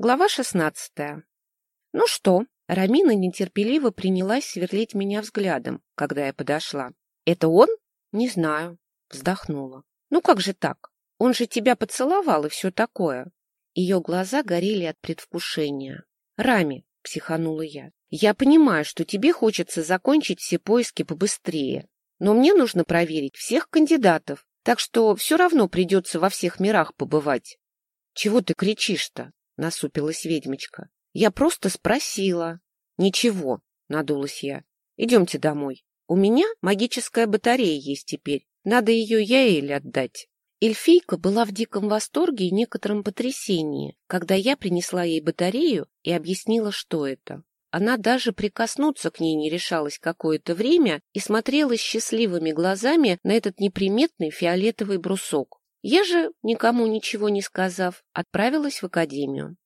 Глава шестнадцатая. Ну что? Рамина нетерпеливо принялась сверлить меня взглядом, когда я подошла. Это он? Не знаю. Вздохнула. Ну как же так? Он же тебя поцеловал и все такое. Ее глаза горели от предвкушения. Рами, психанула я, я понимаю, что тебе хочется закончить все поиски побыстрее, но мне нужно проверить всех кандидатов, так что все равно придется во всех мирах побывать. — Чего ты кричишь-то? — насупилась ведьмочка. — Я просто спросила. — Ничего, — надулась я. — Идемте домой. У меня магическая батарея есть теперь. Надо ее Яэль отдать. Эльфийка была в диком восторге и некотором потрясении, когда я принесла ей батарею и объяснила, что это. Она даже прикоснуться к ней не решалась какое-то время и смотрела счастливыми глазами на этот неприметный фиолетовый брусок. Я же, никому ничего не сказав, отправилась в академию.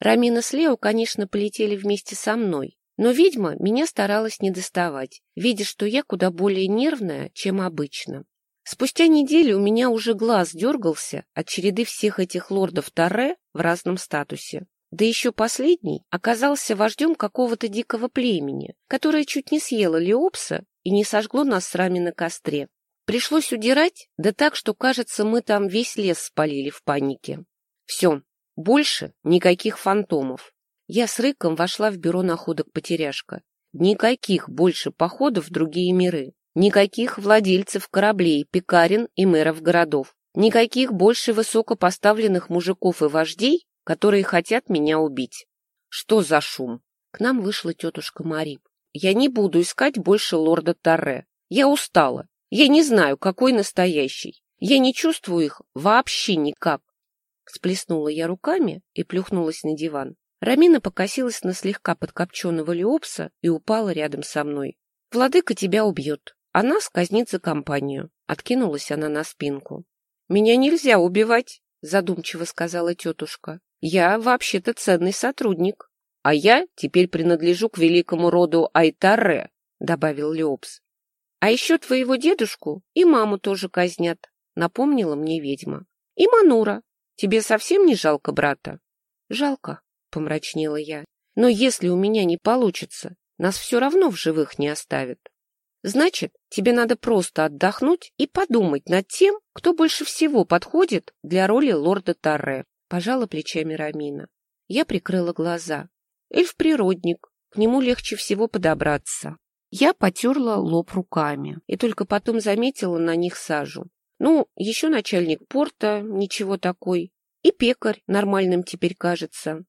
Рамина с Лео, конечно, полетели вместе со мной, но ведьма меня старалась не доставать, видя, что я куда более нервная, чем обычно. Спустя неделю у меня уже глаз дергался от череды всех этих лордов Таре в разном статусе. Да еще последний оказался вождем какого-то дикого племени, которое чуть не съело Леопса и не сожгло нас с Рами на костре. Пришлось удирать, да так, что, кажется, мы там весь лес спалили в панике. Все, больше никаких фантомов. Я с рыком вошла в бюро находок потеряшка. Никаких больше походов в другие миры. Никаких владельцев кораблей, пекарен и мэров городов. Никаких больше высокопоставленных мужиков и вождей, которые хотят меня убить. Что за шум? К нам вышла тетушка Мари. Я не буду искать больше лорда Торре. Я устала. Я не знаю, какой настоящий. Я не чувствую их вообще никак. Сплеснула я руками и плюхнулась на диван. Рамина покосилась на слегка подкопченного Леопса и упала рядом со мной. «Владыка тебя убьет. Она сказнит за компанию». Откинулась она на спинку. «Меня нельзя убивать», — задумчиво сказала тетушка. Я вообще-то ценный сотрудник. А я теперь принадлежу к великому роду Айтаре, добавил Леопс. А еще твоего дедушку и маму тоже казнят, напомнила мне ведьма. И Манура. Тебе совсем не жалко брата? Жалко, помрачнела я. Но если у меня не получится, нас все равно в живых не оставят. Значит, тебе надо просто отдохнуть и подумать над тем, кто больше всего подходит для роли лорда Тарре. Пожала плечами Рамина. Я прикрыла глаза. Эльф-природник, к нему легче всего подобраться. Я потерла лоб руками и только потом заметила на них сажу. Ну, еще начальник порта, ничего такой. И пекарь нормальным теперь кажется.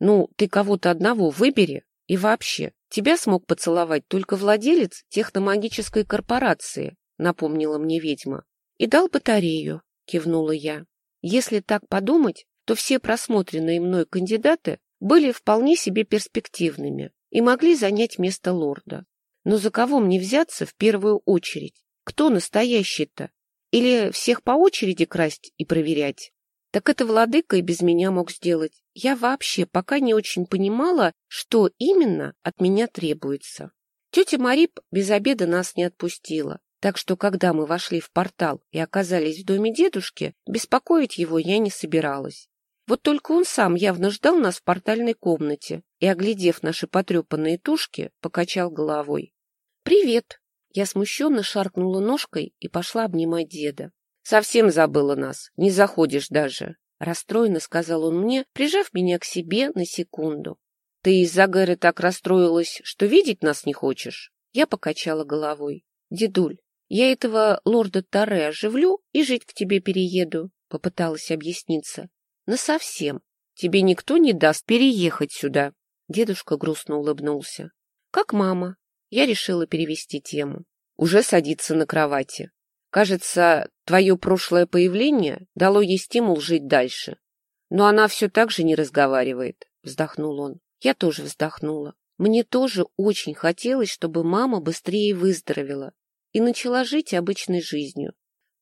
Ну, ты кого-то одного выбери. И вообще, тебя смог поцеловать только владелец техномагической корпорации, напомнила мне ведьма. И дал батарею, кивнула я. Если так подумать, то все просмотренные мной кандидаты были вполне себе перспективными и могли занять место лорда. Но за кого мне взяться в первую очередь? Кто настоящий-то? Или всех по очереди красть и проверять? Так это владыка и без меня мог сделать. Я вообще пока не очень понимала, что именно от меня требуется. Тетя Марип без обеда нас не отпустила, так что, когда мы вошли в портал и оказались в доме дедушки, беспокоить его я не собиралась. Вот только он сам явно ждал нас в портальной комнате и, оглядев наши потрепанные тушки, покачал головой. «Привет!» Я смущенно шаркнула ножкой и пошла обнимать деда. «Совсем забыла нас, не заходишь даже», — расстроенно сказал он мне, прижав меня к себе на секунду. «Ты из-за Гэры так расстроилась, что видеть нас не хочешь?» Я покачала головой. «Дедуль, я этого лорда Таре оживлю и жить к тебе перееду», — попыталась объясниться. Насовсем. Тебе никто не даст переехать сюда. Дедушка грустно улыбнулся. Как мама. Я решила перевести тему. Уже садится на кровати. Кажется, твое прошлое появление дало ей стимул жить дальше. Но она все так же не разговаривает, вздохнул он. Я тоже вздохнула. Мне тоже очень хотелось, чтобы мама быстрее выздоровела и начала жить обычной жизнью.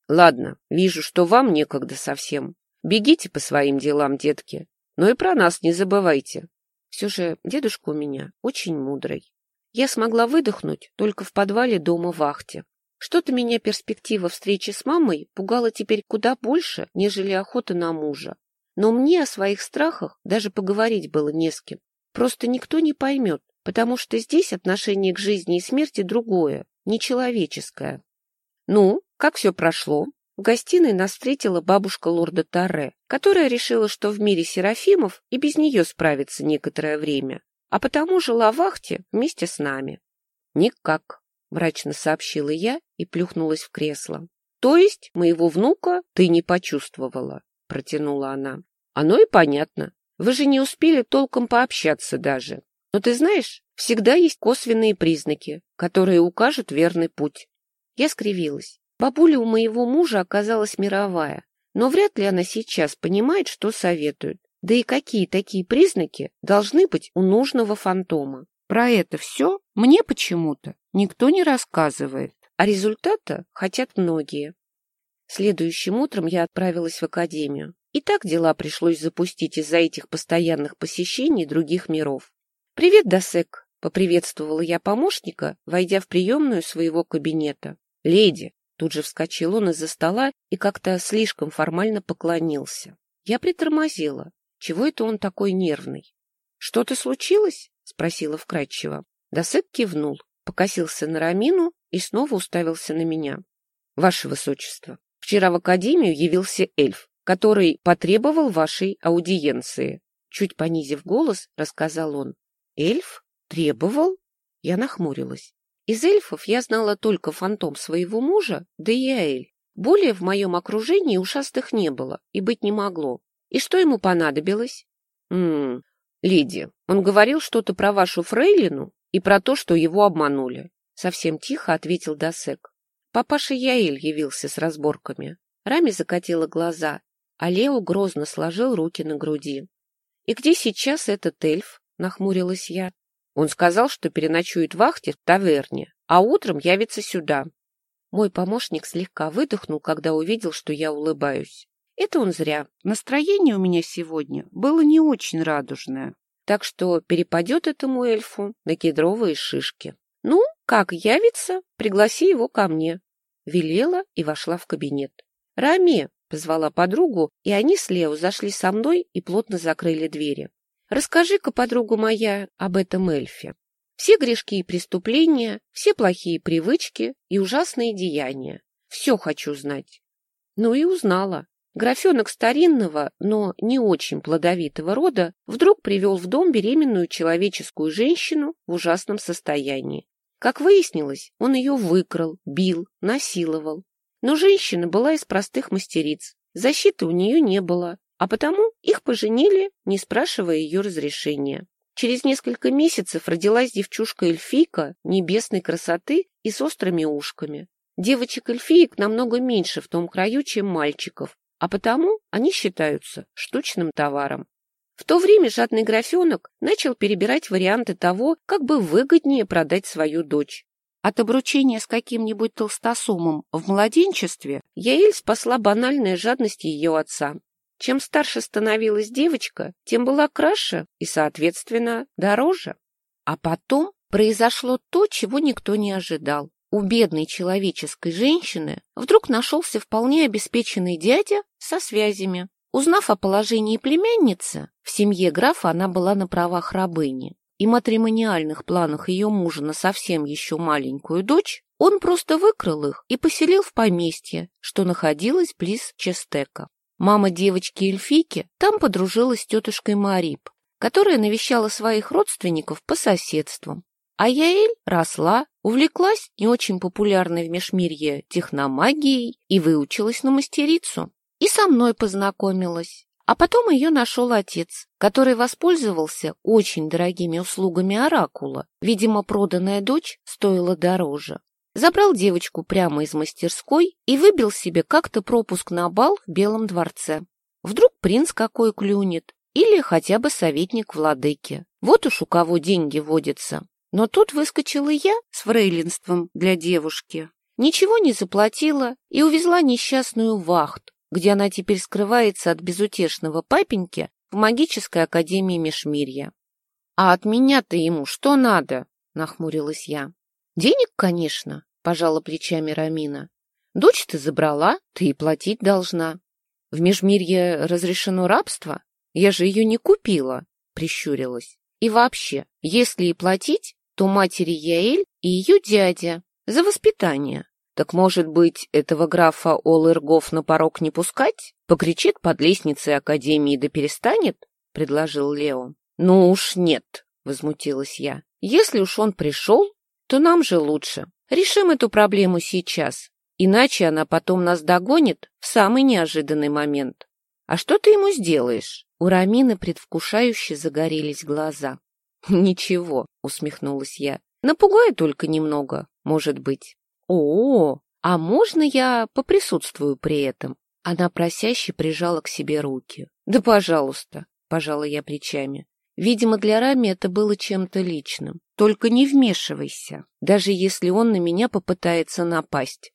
Ладно, вижу, что вам некогда совсем. Бегите по своим делам, детки, но и про нас не забывайте. Все же дедушка у меня очень мудрый. Я смогла выдохнуть только в подвале дома вахте. Что-то меня перспектива встречи с мамой пугала теперь куда больше, нежели охота на мужа. Но мне о своих страхах даже поговорить было не с кем. Просто никто не поймет, потому что здесь отношение к жизни и смерти другое, нечеловеческое. Ну, как все прошло? В гостиной нас встретила бабушка лорда Тарре, которая решила, что в мире Серафимов и без нее справится некоторое время, а потому жила в вахте вместе с нами. «Никак», — мрачно сообщила я и плюхнулась в кресло. «То есть моего внука ты не почувствовала?» — протянула она. «Оно и понятно. Вы же не успели толком пообщаться даже. Но ты знаешь, всегда есть косвенные признаки, которые укажут верный путь». Я скривилась. Бабуля у моего мужа оказалась мировая, но вряд ли она сейчас понимает, что советует. Да и какие такие признаки должны быть у нужного фантома. Про это все мне почему-то никто не рассказывает, а результата хотят многие. Следующим утром я отправилась в академию. И так дела пришлось запустить из-за этих постоянных посещений других миров. «Привет, Досек!» — поприветствовала я помощника, войдя в приемную своего кабинета. «Леди!» Тут же вскочил он из-за стола и как-то слишком формально поклонился. Я притормозила. Чего это он такой нервный? — Что-то случилось? — спросила вкратчиво. Досек кивнул, покосился на Рамину и снова уставился на меня. — Ваше Высочество, вчера в Академию явился эльф, который потребовал вашей аудиенции. Чуть понизив голос, рассказал он. — Эльф? Требовал? Я нахмурилась. Из эльфов я знала только фантом своего мужа, да и Аэль. Более в моем окружении ушастых не было и быть не могло. И что ему понадобилось? Ммм, леди, он говорил что-то про вашу фрейлину и про то, что его обманули. Совсем тихо ответил Досек. Папаша Яэль явился с разборками. Рами закатила глаза, а Лео грозно сложил руки на груди. — И где сейчас этот эльф? — нахмурилась я. Он сказал, что переночует вахте в таверне, а утром явится сюда. Мой помощник слегка выдохнул, когда увидел, что я улыбаюсь. Это он зря. Настроение у меня сегодня было не очень радужное. Так что перепадет этому эльфу на кедровые шишки. Ну, как явится, пригласи его ко мне. Велела и вошла в кабинет. Рами позвала подругу, и они с Лео зашли со мной и плотно закрыли двери. Расскажи-ка, подруга моя, об этом эльфе. Все грешки и преступления, все плохие привычки и ужасные деяния. Все хочу знать. Ну и узнала. Графенок старинного, но не очень плодовитого рода вдруг привел в дом беременную человеческую женщину в ужасном состоянии. Как выяснилось, он ее выкрал, бил, насиловал. Но женщина была из простых мастериц. Защиты у нее не было, а потому их поженили, не спрашивая ее разрешения. Через несколько месяцев родилась девчушка-эльфийка небесной красоты и с острыми ушками. Девочек-эльфиек намного меньше в том краю, чем мальчиков, а потому они считаются штучным товаром. В то время жадный графенок начал перебирать варианты того, как бы выгоднее продать свою дочь. От обручения с каким-нибудь толстосумом в младенчестве Яэль спасла банальная жадность ее отца. Чем старше становилась девочка, тем была краше и, соответственно, дороже. А потом произошло то, чего никто не ожидал. У бедной человеческой женщины вдруг нашелся вполне обеспеченный дядя со связями. Узнав о положении племянницы, в семье графа она была на правах рабыни, и матримониальных планах ее мужа на совсем еще маленькую дочь, он просто выкрал их и поселил в поместье, что находилось близ Честека. Мама девочки-эльфийки там подружилась с тетушкой Марип, которая навещала своих родственников по соседству. А Яэль росла, увлеклась не очень популярной в межмирье техномагией и выучилась на мастерицу. И со мной познакомилась. А потом ее нашел отец, который воспользовался очень дорогими услугами оракула. Видимо, проданная дочь стоила дороже. Забрал девочку прямо из мастерской и выбил себе как-то пропуск на бал в Белом дворце. Вдруг принц какой клюнет, или хотя бы советник владыки. Вот уж у кого деньги водятся. Но тут выскочила я с фрейлинством для девушки. Ничего не заплатила и увезла несчастную вахт, где она теперь скрывается от безутешного папеньки в магической академии Межмирья. — А от меня-то ему что надо? — нахмурилась я. Денег, конечно, пожала плечами Рамина. Дочь ты забрала, ты и платить должна. В Межмирье разрешено рабство? Я же ее не купила, прищурилась. И вообще, если и платить, то матери Яэль и ее дядя за воспитание. Так, может быть, этого графа Олыргов на порог не пускать? Покричит под лестницей Академии да перестанет? — предложил Лео. — Ну уж нет, — возмутилась я. — Если уж он пришел, то нам же лучше. Решим эту проблему сейчас, иначе она потом нас догонит в самый неожиданный момент. А что ты ему сделаешь? У Рамины предвкушающе загорелись глаза. Ничего, усмехнулась я. Напугаю только немного, может быть. О, а можно я поприсутствую при этом? Она просяще прижала к себе руки. Да, пожалуйста, пожала я плечами. Видимо, для Рами это было чем-то личным. Только не вмешивайся, даже если он на меня попытается напасть.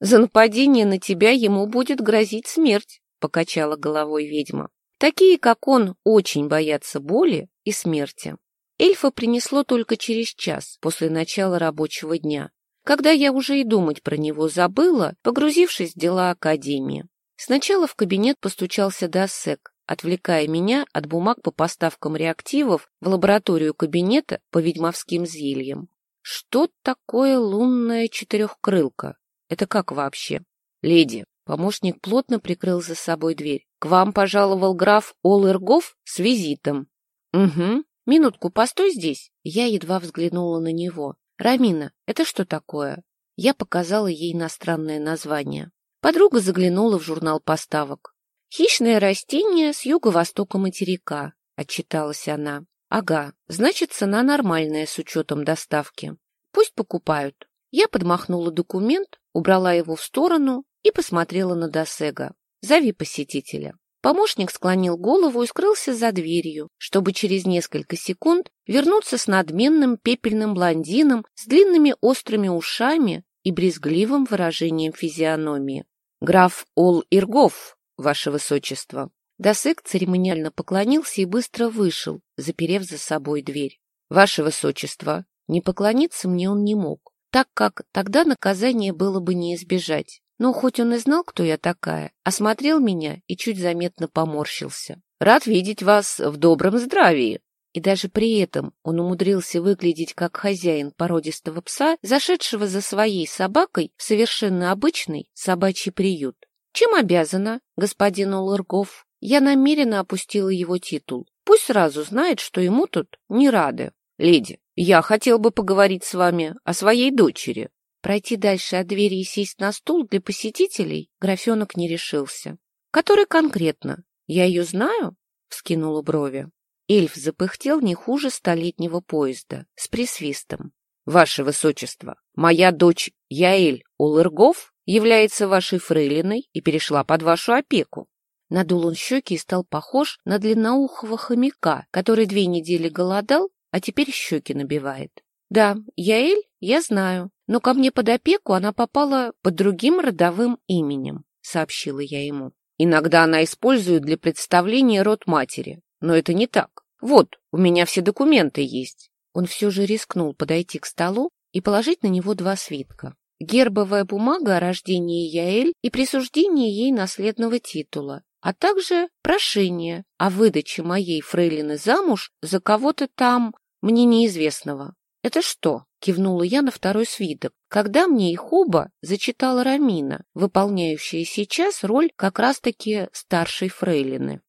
За нападение на тебя ему будет грозить смерть, покачала головой ведьма. Такие, как он, очень боятся боли и смерти. Эльфа принесло только через час после начала рабочего дня, когда я уже и думать про него забыла, погрузившись в дела Академии. Сначала в кабинет постучался Досек, отвлекая меня от бумаг по поставкам реактивов в лабораторию кабинета по ведьмовским зельям. Что такое лунная четырехкрылка? Это как вообще? Леди, помощник плотно прикрыл за собой дверь. К вам пожаловал граф Олыргов с визитом. Угу. Минутку, постой здесь. Я едва взглянула на него. Рамина, это что такое? Я показала ей иностранное название. Подруга заглянула в журнал поставок. «Хищное растение с юго-востока материка», — отчиталась она. «Ага, значит, цена нормальная с учетом доставки. Пусть покупают». Я подмахнула документ, убрала его в сторону и посмотрела на Досега. «Зови посетителя». Помощник склонил голову и скрылся за дверью, чтобы через несколько секунд вернуться с надменным пепельным блондином с длинными острыми ушами и брезгливым выражением физиономии. «Граф Ол-Иргов», ваше высочество. Досык церемониально поклонился и быстро вышел, заперев за собой дверь. Ваше высочество, не поклониться мне он не мог, так как тогда наказание было бы не избежать. Но хоть он и знал, кто я такая, осмотрел меня и чуть заметно поморщился. «Рад видеть вас в добром здравии!» И даже при этом он умудрился выглядеть как хозяин породистого пса, зашедшего за своей собакой в совершенно обычный собачий приют. Чем обязана, господин Улыргов? Я намеренно опустила его титул. Пусть сразу знает, что ему тут не рады. Леди, я хотел бы поговорить с вами о своей дочери. Пройти дальше от двери и сесть на стул для посетителей графенок не решился. Который конкретно? Я ее знаю? Вскинула брови. Эльф запыхтел не хуже столетнего поезда, с присвистом. Ваше Высочество, моя дочь Яэль Улыргов является вашей фрейлиной и перешла под вашу опеку. Надул он щеки и стал похож на длинноухого хомяка, который две недели голодал, а теперь щеки набивает. Да, Яэль, я знаю, но ко мне под опеку она попала под другим родовым именем, сообщила я ему. Иногда она использует для представления род матери, но это не так. Вот, у меня все документы есть. Он все же рискнул подойти к столу и положить на него два свитка гербовая бумага о рождении Яэль и присуждении ей наследного титула, а также прошение о выдаче моей фрейлины замуж за кого-то там мне неизвестного. «Это что?» — кивнула я на второй свиток, когда мне их оба зачитала Рамина, выполняющая сейчас роль как раз-таки старшей фрейлины.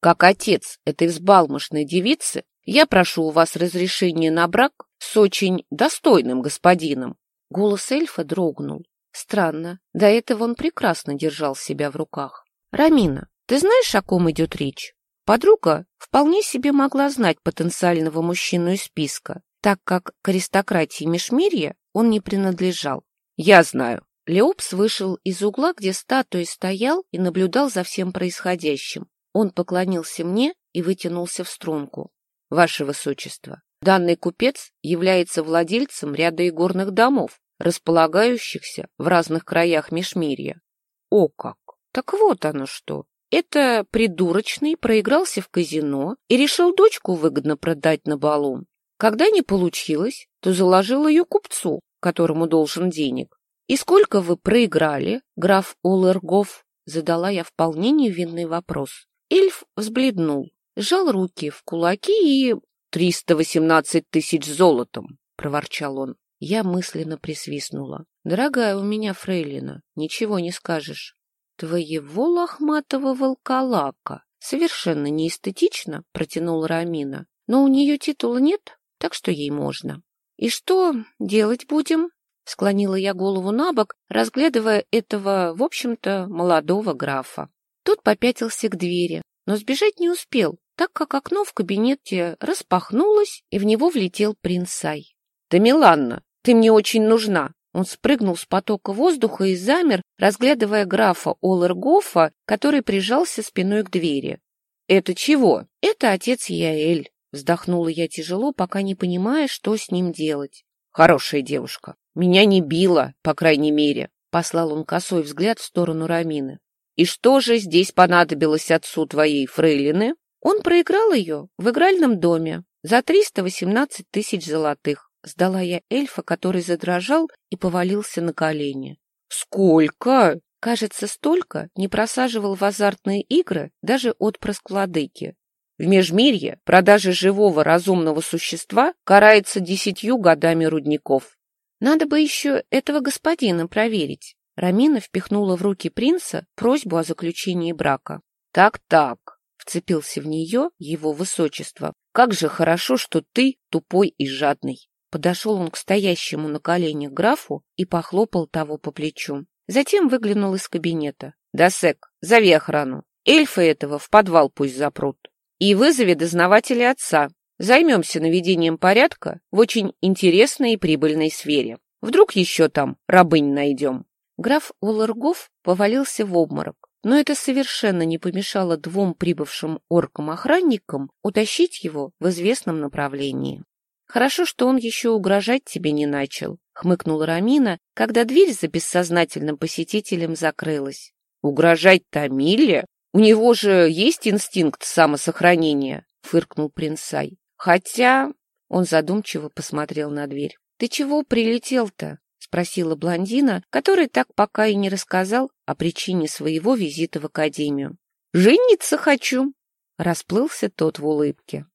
«Как отец этой взбалмошной девицы, я прошу у вас разрешения на брак с очень достойным господином, Голос эльфа дрогнул. Странно, до этого он прекрасно держал себя в руках. «Рамина, ты знаешь, о ком идет речь?» Подруга вполне себе могла знать потенциального мужчину из списка, так как к аристократии Межмирья он не принадлежал. «Я знаю». Леопс вышел из угла, где статуей стоял и наблюдал за всем происходящим. Он поклонился мне и вытянулся в струнку. «Ваше Высочество, Данный купец является владельцем ряда игорных домов, располагающихся в разных краях Межмирья. О как! Так вот оно что! Это придурочный проигрался в казино и решил дочку выгодно продать на балу. Когда не получилось, то заложил ее купцу, которому должен денег. И сколько вы проиграли, граф Олергов? Задала я вполне невинный вопрос. Эльф взбледнул, сжал руки в кулаки и... «Триста восемнадцать тысяч золотом!» — проворчал он. Я мысленно присвистнула. «Дорогая у меня фрейлина, ничего не скажешь». «Твоего лохматого волколака!» «Совершенно неэстетично», — протянула Рамина. «Но у нее титула нет, так что ей можно». «И что делать будем?» — склонила я голову на бок, разглядывая этого, в общем-то, молодого графа. Тот попятился к двери, но сбежать не успел, так как окно в кабинете распахнулось, и в него влетел принц Сай. — Да, Миланна, ты мне очень нужна! Он спрыгнул с потока воздуха и замер, разглядывая графа Олергофа, который прижался спиной к двери. — Это чего? — Это отец Яэль. Вздохнула я тяжело, пока не понимая, что с ним делать. — Хорошая девушка. Меня не била, по крайней мере. Послал он косой взгляд в сторону Рамины. — И что же здесь понадобилось отцу твоей фрейлины? Он проиграл ее в игральном доме за 318 тысяч золотых. Сдала я эльфа, который задрожал и повалился на колени. «Сколько?» Кажется, столько не просаживал в азартные игры даже отпрыск владыки. В Межмирье продажа живого разумного существа карается десятью годами рудников. Надо бы еще этого господина проверить. Рамина впихнула в руки принца просьбу о заключении брака. «Так-так», — вцепился в нее его высочество, «как же хорошо, что ты тупой и жадный». Подошел он к стоящему на коленях графу и похлопал того по плечу. Затем выглянул из кабинета. «Досек, зови охрану. Эльфа этого в подвал пусть запрут. И вызови дознавателя отца. Займемся наведением порядка в очень интересной и прибыльной сфере. Вдруг еще там рабынь найдем». Граф Уларгов повалился в обморок, но это совершенно не помешало двум прибывшим оркам-охранникам утащить его в известном направлении. Хорошо, что он еще угрожать тебе не начал, хмыкнула Рамина, когда дверь за бессознательным посетителем закрылась. Угрожать Тамиле? У него же есть инстинкт самосохранения, фыркнул принцай. Хотя... Он задумчиво посмотрел на дверь. «Ты чего прилетел-то?» — спросила блондина, который так пока и не рассказал о причине своего визита в академию. «Жениться хочу!» — расплылся тот в улыбке.